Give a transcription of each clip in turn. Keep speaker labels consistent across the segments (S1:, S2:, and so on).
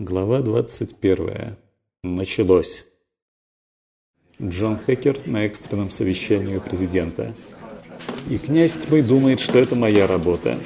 S1: Глава 21. Началось. Джон Хекер на экстренном совещании президента. И князь тьмы думает, что это моя работа.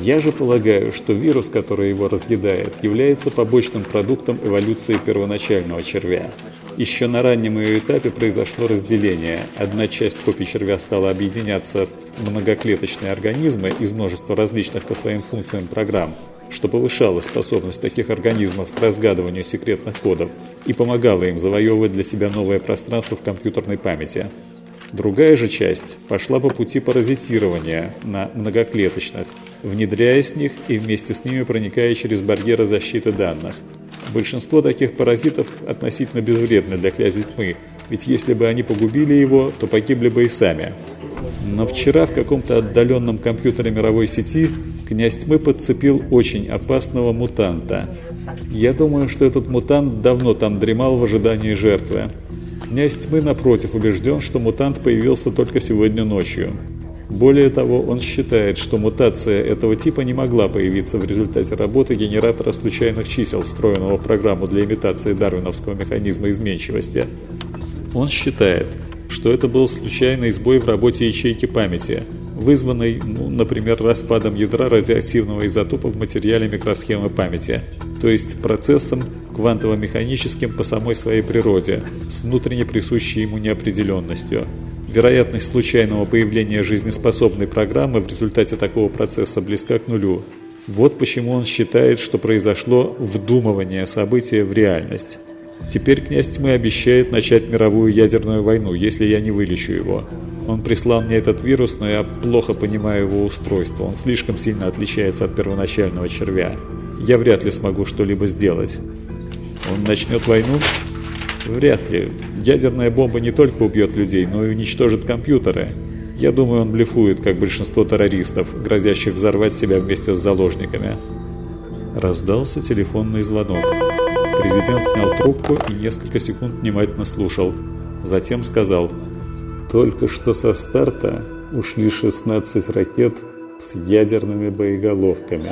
S1: Я же полагаю, что вирус, который его разъедает, является побочным продуктом эволюции первоначального червя. Еще на раннем ее этапе произошло разделение. Одна часть копий червя стала объединяться в многоклеточные организмы из множества различных по своим функциям программ, что повышало способность таких организмов к разгадыванию секретных кодов и помогало им завоевывать для себя новое пространство в компьютерной памяти. Другая же часть пошла по пути паразитирования на многоклеточных, внедряясь в них и вместе с ними проникая через барьеры защиты данных. Большинство таких паразитов относительно безвредны для князя тьмы, ведь если бы они погубили его, то погибли бы и сами. Но вчера в каком-то отдаленном компьютере мировой сети князь тьмы подцепил очень опасного мутанта. Я думаю, что этот мутант давно там дремал в ожидании жертвы. Князь тьмы, напротив, убежден, что мутант появился только сегодня ночью. Более того, он считает, что мутация этого типа не могла появиться в результате работы генератора случайных чисел, встроенного в программу для имитации дарвиновского механизма изменчивости. Он считает, что это был случайный сбой в работе ячейки памяти, вызванный, ну, например, распадом ядра радиоактивного изотопа в материале микросхемы памяти, то есть процессом квантово-механическим по самой своей природе, с внутренне присущей ему неопределенностью. Вероятность случайного появления жизнеспособной программы в результате такого процесса близка к нулю. Вот почему он считает, что произошло вдумывание события в реальность. Теперь князь тьмы обещает начать мировую ядерную войну, если я не вылечу его. Он прислал мне этот вирус, но я плохо понимаю его устройство. Он слишком сильно отличается от первоначального червя. Я вряд ли смогу что-либо сделать. Он начнет войну? Вряд ли. Ядерная бомба не только убьет людей, но и уничтожит компьютеры. Я думаю, он блефует, как большинство террористов, грозящих взорвать себя вместе с заложниками. Раздался телефонный звонок. Президент снял трубку и несколько секунд внимательно слушал. Затем сказал только что со старта ушли 16 ракет с ядерными боеголовками.